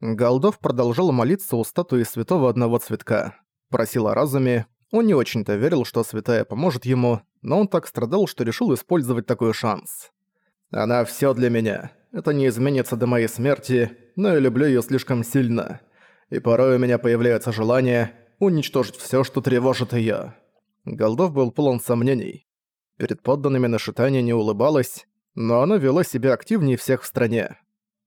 Голдов продолжал молиться у статуи святого одного цветка. Просил о разуме. Он не очень-то верил, что святая поможет ему, но он так страдал, что решил использовать такой шанс. «Она всё для меня. Это не изменится до моей смерти, но я люблю её слишком сильно. И порой у меня появляется желание уничтожить всё, что тревожит её». Голдов был полон сомнений. Перед подданными Нашитания не улыбалась, но она вела себя активнее всех в стране.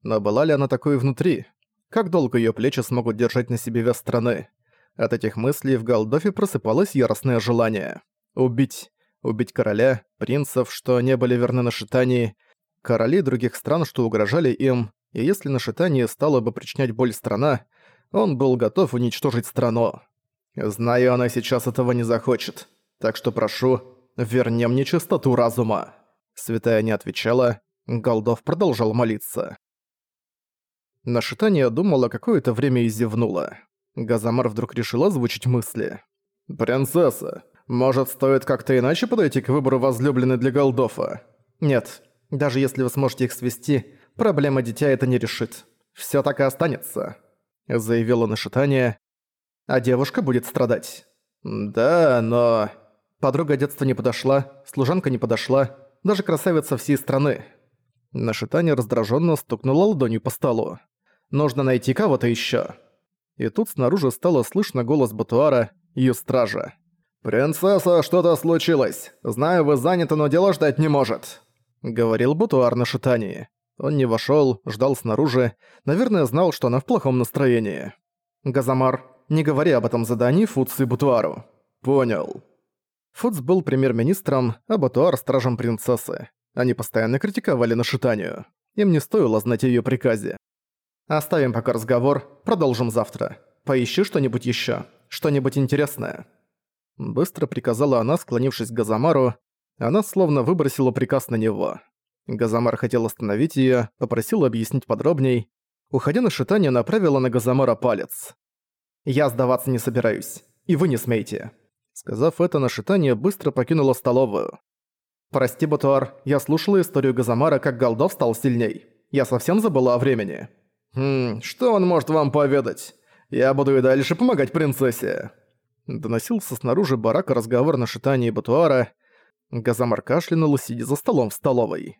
Но была ли она такой внутри? Как долго её плечи смогут держать на себе вес страны? От этих мыслей в Голдофе просыпалось яростное желание. Убить. Убить короля, принцев, что не были верны Нашитании, короли других стран, что угрожали им, и если Нашитание стало бы причинять боль страна, он был готов уничтожить страну. Знаю, она сейчас этого не захочет. Так что прошу, верни мне чистоту разума». Святая не отвечала, Голдов продолжал молиться. Нашитание думала какое-то время и зевнула. Газамар вдруг решила озвучить мысли. «Принцесса, может, стоит как-то иначе подойти к выбору возлюбленной для Голдофа?» «Нет, даже если вы сможете их свести, проблема дитя это не решит. Всё так и останется», — заявила Нашитание, а девушка будет страдать. Да, но... Подруга детства не подошла, служанка не подошла, даже красавица всей страны. Нашитание раздраженно стукнула ладонью по столу. Нужно найти кого-то еще. И тут снаружи стало слышно голос Батуара, ее стража. «Принцесса, что-то случилось. Знаю, вы заняты, но дело ждать не может», — говорил Батуар на шитании. Он не вошел, ждал снаружи, наверное, знал, что она в плохом настроении. «Газамар, не говори об этом задании Фудсу и Бутуару». «Понял». Фудс был премьер-министром, а Батуар – стражем принцессы. Они постоянно критиковали Нашитанию. Им не стоило знать о её приказе. «Оставим пока разговор, продолжим завтра. Поищи что-нибудь ещё, что-нибудь интересное». Быстро приказала она, склонившись к Газамару. Она словно выбросила приказ на него. Газамар хотел остановить её, попросил объяснить подробней. Уходя на шитание, направила на Газамара палец. Я сдаваться не собираюсь. И вы не смейте». Сказав это, нашитание быстро покинула столовую. «Прости, Батуар, я слушала историю Газамара, как Голдов стал сильней. Я совсем забыла о времени». «Хм, что он может вам поведать? Я буду и дальше помогать принцессе». Доносился снаружи барака разговор на шитании Батуара. Газамар кашлянул, сидя за столом в столовой.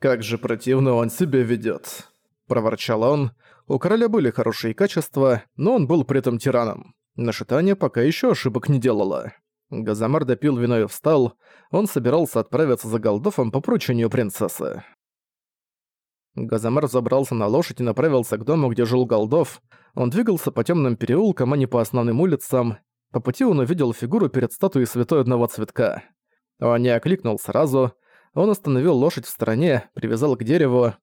«Как же противно он себя ведёт», — проворчал он, у короля были хорошие качества, но он был при этом тираном. Нашитание пока еще ошибок не делало. Газамар допил вино и встал. Он собирался отправиться за Голдофом по поручению принцессы. Газамар забрался на лошадь и направился к дому, где жил Голдов. Он двигался по темным переулкам, а не по основным улицам. По пути он увидел фигуру перед статуей святой одного цветка. Он не окликнул сразу. Он остановил лошадь в стороне, привязал к дереву,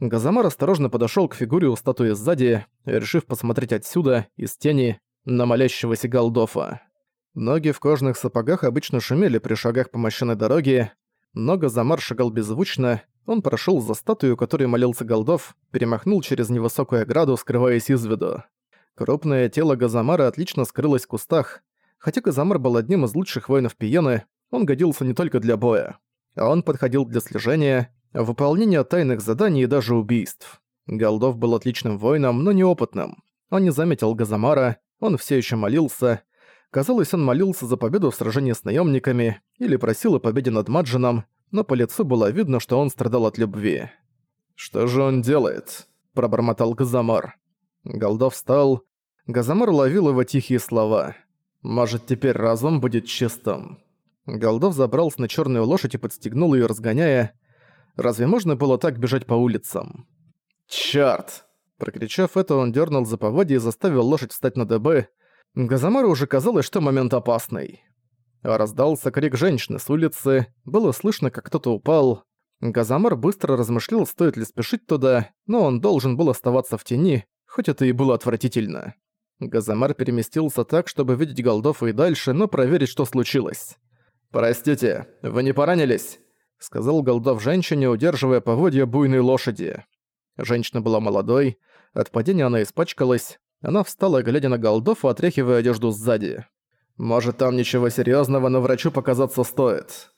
Газамар осторожно подошёл к фигуре у статуи сзади, решив посмотреть отсюда, из тени, на молящегося Голдофа. Ноги в кожаных сапогах обычно шумели при шагах по мощенной дороге, но Газамар шагал беззвучно, он прошёл за статую, которой молился Голдов, перемахнул через невысокую ограду, скрываясь из виду. Крупное тело Газамара отлично скрылось в кустах, хотя Газамар был одним из лучших воинов Пиены, он годился не только для боя. Он подходил для слежения, выполнения тайных заданий и даже убийств. Голдов был отличным воином, но неопытным. Он не заметил Газамара, он все еще молился. Казалось, он молился за победу в сражении с наемниками или просил о победе над Маджином, но по лицу было видно, что он страдал от любви. «Что же он делает?» – пробормотал Газамар. Голдов встал. Газамар ловил его тихие слова. «Может, теперь разум будет чистым». Голдов забрался на черную лошадь и подстегнул ее, разгоняя. Разве можно было так бежать по улицам? «Чёрт!» Прокричав это, он дернул за поводья и заставил лошадь встать на ДБ. Газамару уже казалось, что момент опасный. Раздался крик женщины с улицы, было слышно, как кто-то упал. Газамар быстро размышлял, стоит ли спешить туда, но он должен был оставаться в тени, хоть это и было отвратительно. Газамар переместился так, чтобы видеть Голдофа и дальше, но проверить, что случилось. «Простите, вы не поранились?» — сказал Голдов женщине, удерживая поводья буйной лошади. Женщина была молодой, от падения она испачкалась, она встала, глядя на Голдова, отряхивая одежду сзади. «Может, там ничего серьезного, но врачу показаться стоит».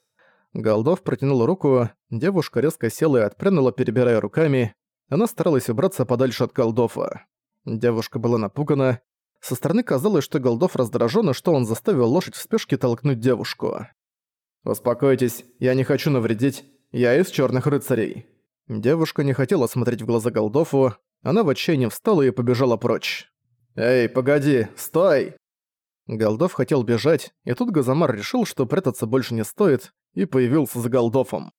Голдов протянул руку, девушка резко села и отпрянула, перебирая руками. Она старалась убраться подальше от Голдова. Девушка была напугана. Со стороны казалось, что Голдов раздражен и что он заставил лошадь в спешке толкнуть девушку. «Успокойтесь, я не хочу навредить. Я из черных рыцарей». Девушка не хотела смотреть в глаза Голдофу, она в отчаянии встала и побежала прочь. «Эй, погоди, стой!» Голдов хотел бежать, и тут Газамар решил, что прятаться больше не стоит, и появился за Голдофом.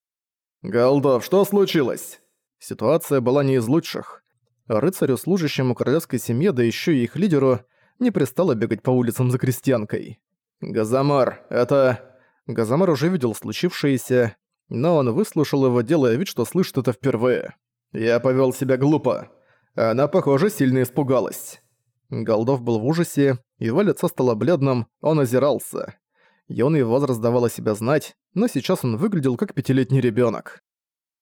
«Голдов, что случилось?» Ситуация была не из лучших. Рыцарю, служащему королевской семье, да еще и их лидеру, не пристало бегать по улицам за крестьянкой. «Газамар, это...» Газамар уже видел случившееся, но он выслушал его, делая вид, что слышит это впервые. «Я повел себя глупо. Она, похоже, сильно испугалась». Голдов был в ужасе, его лицо стало бледным, он озирался. Юный возраст давал о себя знать, но сейчас он выглядел как пятилетний ребенок.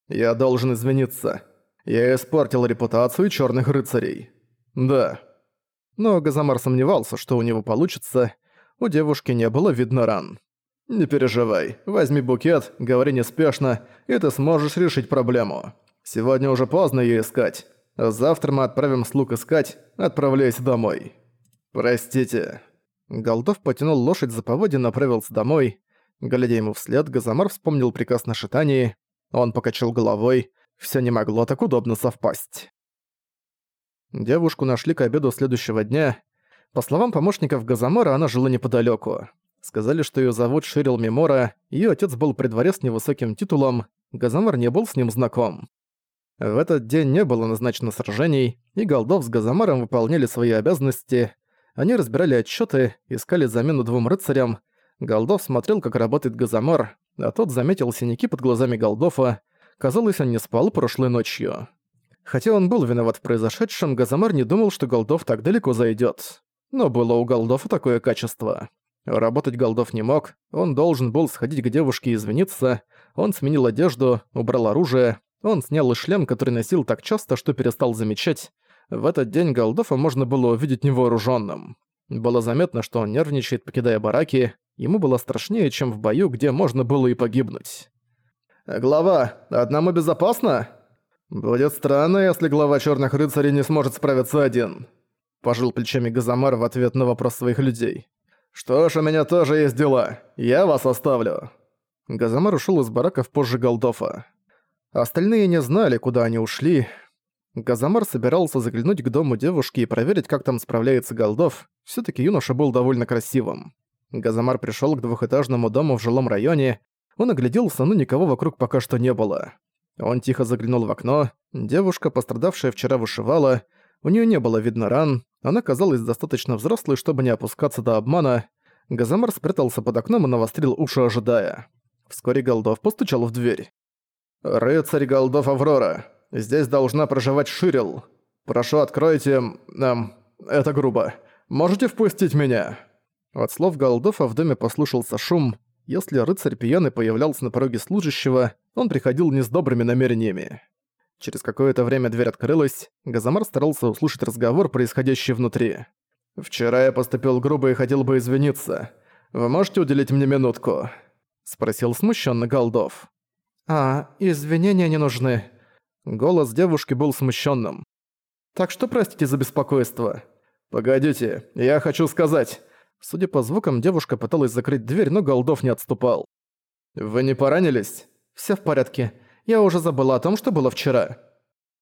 «Я должен извиниться. Я испортил репутацию черных рыцарей». «Да». Но Газамар сомневался, что у него получится. У девушки не было видно ран. «Не переживай. Возьми букет, говори неспешно, и ты сможешь решить проблему. Сегодня уже поздно её искать. Завтра мы отправим слуг искать, отправляйся домой». «Простите». Голдов потянул лошадь за поводья и направился домой. Глядя ему вслед, Газамар вспомнил приказ на шитании. Он покачал головой. Всё не могло так удобно совпасть. Девушку нашли к обеду следующего дня. По словам помощников Газамара, она жила неподалёку. Сказали, что её зовут Ширил Мемора, её отец был при дворе с невысоким титулом, Газамар не был с ним знаком. В этот день не было назначено сражений, и Голдов с Газамаром выполняли свои обязанности. Они разбирали отчеты, искали замену двум рыцарям. Голдов смотрел, как работает Газамар, а тот заметил синяки под глазами Голдофа. Казалось, он не спал прошлой ночью. Хотя он был виноват в произошедшем, Газамар не думал, что Голдов так далеко зайдет. Но было у Голдофа такое качество. Работать Голдов не мог, он должен был сходить к девушке и извиниться. Он сменил одежду, убрал оружие, он снял шлем, который носил так часто, что перестал замечать. В этот день Голдофа можно было увидеть невооруженным. Было заметно, что он нервничает, покидая бараки. Ему было страшнее, чем в бою, где можно было и погибнуть. «Глава, одному безопасно?» «Будет странно, если глава Черных Рыцарей не сможет справиться один», – пожил плечами Газамар в ответ на вопрос своих людей. «Что ж, у меня тоже есть дела. Я вас оставлю». Газамар ушел из бараков позже Голдофа. Остальные не знали, куда они ушли. Газамар собирался заглянуть к дому девушки и проверить, как там справляется Голдов. все таки юноша был довольно красивым. Газамар пришел к двухэтажному дому в жилом районе. Он огляделся, но никого вокруг пока что не было. Он тихо заглянул в окно. Девушка, пострадавшая вчера, вышивала. У нее не было видно ран. Она казалась достаточно взрослой, чтобы не опускаться до обмана. Газамар спрятался под окном и навострил уши, ожидая. Вскоре Голдов постучал в дверь. «Рыцарь Голдов Аврора. Здесь должна проживать Ширил. Прошу, откройте... Эм, это грубо. Можете впустить меня?» От слов Голдофа в доме послушался шум. Если рыцарь пьяный появлялся на пороге служащего, он приходил не с добрыми намерениями. Через какое-то время дверь открылась, Газамар старался услышать разговор, происходящий внутри. «Вчера я поступил грубо и хотел бы извиниться. Вы можете уделить мне минутку?» — спросил смущенно Голдов. «А, извинения не нужны». Голос девушки был смущенным. «Так что простите за беспокойство?» «Погодите, я хочу сказать...» Судя по звукам, девушка пыталась закрыть дверь, но Голдов не отступал. «Вы не поранились?» «Всё в порядке. Я уже забыла о том, что было вчера».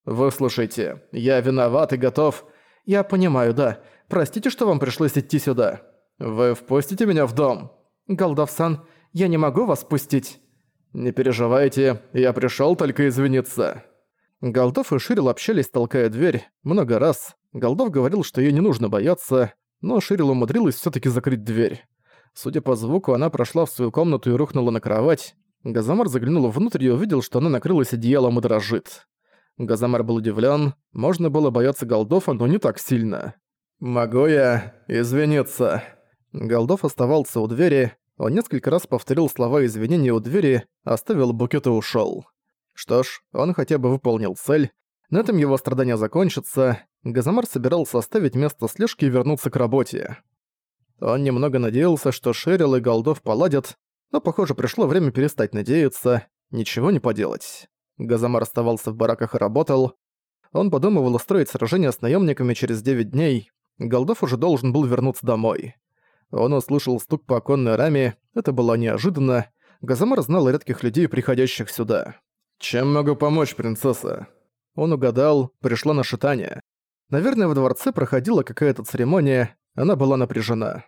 «Выслушайте, я виноват и готов...» «Я понимаю, да. Простите, что вам пришлось идти сюда. Вы впустите меня в дом?» «Голдов-сан, я не могу вас пустить». «Не переживайте, я пришёл только извиниться». Голдов и Ширил общались, толкая дверь, много раз. Голдов говорил, что её не нужно бояться, но Ширил умудрилась всё-таки закрыть дверь. Судя по звуку, она прошла в свою комнату и рухнула на кровать. Газамар заглянул внутрь и увидел, что она накрылась одеялом и дрожит. Газамар был удивлен. Можно было бояться Голдова, но не так сильно. «Могу я извиниться?» Голдов оставался у двери, он несколько раз повторил слова извинения у двери, оставил букет и ушёл. Что ж, он хотя бы выполнил цель. На этом его страдания закончатся. Газамар собирался оставить место слежки и вернуться к работе. Он немного надеялся, что Шерил и Голдов поладят, но, похоже, пришло время перестать надеяться, ничего не поделать. Газамар оставался в бараках и работал. Он подумывал устроить сражение с наемниками через 9 дней. Голдов уже должен был вернуться домой. Он услышал стук по оконной раме, это было неожиданно. Газамар знал редких людей, приходящих сюда. «Чем могу помочь, принцесса?» Он угадал, пришла на шитание. Наверное, в дворце проходила какая-то церемония, она была напряжена.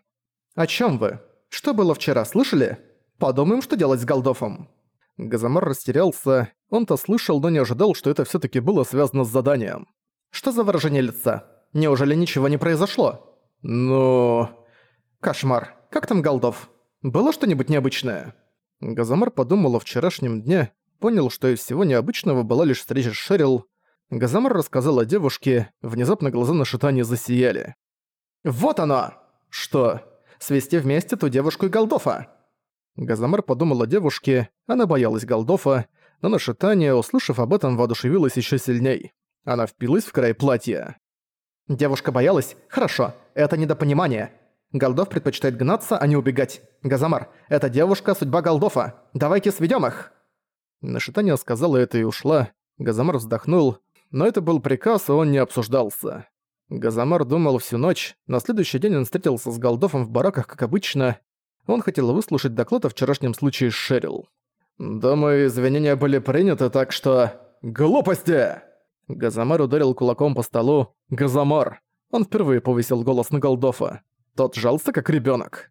«О чем вы? Что было вчера, слышали? Подумаем, что делать с Голдофом». Газамар растерялся, он-то слышал, но не ожидал, что это все таки было связано с заданием. «Что за выражение лица? Неужели ничего не произошло?» «Ну...» «Кошмар. Как там Голдов? Было что-нибудь необычное?» Газамар подумал о вчерашнем дне, понял, что из всего необычного была лишь встреча с Шерил. Газамар рассказал о девушке, внезапно глаза на шитане засияли. «Вот оно!» «Что?» «Свести вместе ту девушку и Голдофа!» Газамар подумал о девушке, она боялась Голдофа, но на шитание, услышав об этом, воодушевилась еще сильней. Она впилась в край платья. «Девушка боялась? Хорошо, это недопонимание. Голдов предпочитает гнаться, а не убегать. Газамар, эта девушка – судьба Голдофа. Давайте сведем их!» Нашитание сказала это и ушла. Газамар вздохнул, но это был приказ, и он не обсуждался. Газамар думал всю ночь, на следующий день он встретился с Голдофом в бараках, как обычно. Он хотел выслушать доклад о вчерашнем случае с Шерил. «Думаю, извинения были приняты, так что...» «Глупости!» Газамар ударил кулаком по столу. «Газамар!» Он впервые повысил голос на Голдофа. Тот жался, как ребенок.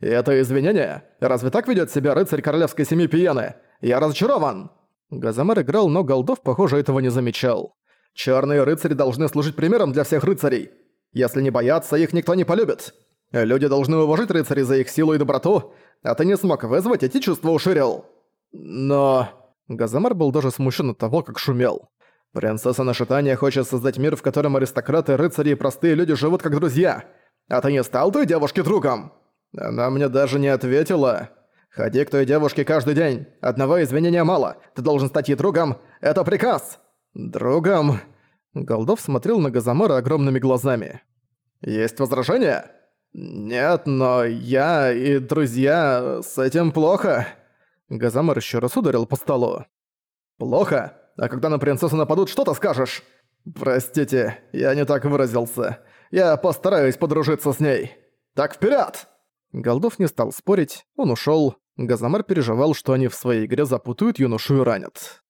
«И это извинение? Разве так ведет себя рыцарь королевской семьи Пиены? Я разочарован!» Газамар играл, но Голдов, похоже, этого не замечал. Черные рыцари должны служить примером для всех рыцарей. Если не бояться, их никто не полюбит. Люди должны уважать рыцарей за их силу и доброту, а ты не смог вызвать эти чувства у Ширил. Но... Газамар был даже смущен от того, как шумел. Принцесса Нашитания хочет создать мир, в котором аристократы, рыцари и простые люди живут как друзья. А ты не стал той девушке другом? Она мне даже не ответила. Ходи к той девушке каждый день. Одного извинения мало. Ты должен стать ей другом. Это приказ. Другом? Голдов смотрел на Газамара огромными глазами. Есть возражения? Нет, но я и друзья с этим плохо. Газамар еще раз ударил по столу. Плохо? А когда на принцессу нападут, что ты скажешь? Простите, я не так выразился. Я постараюсь подружиться с ней. Так вперед! Голдов не стал спорить, он ушел. Газамар переживал, что они в своей игре запутают юношу и ранят.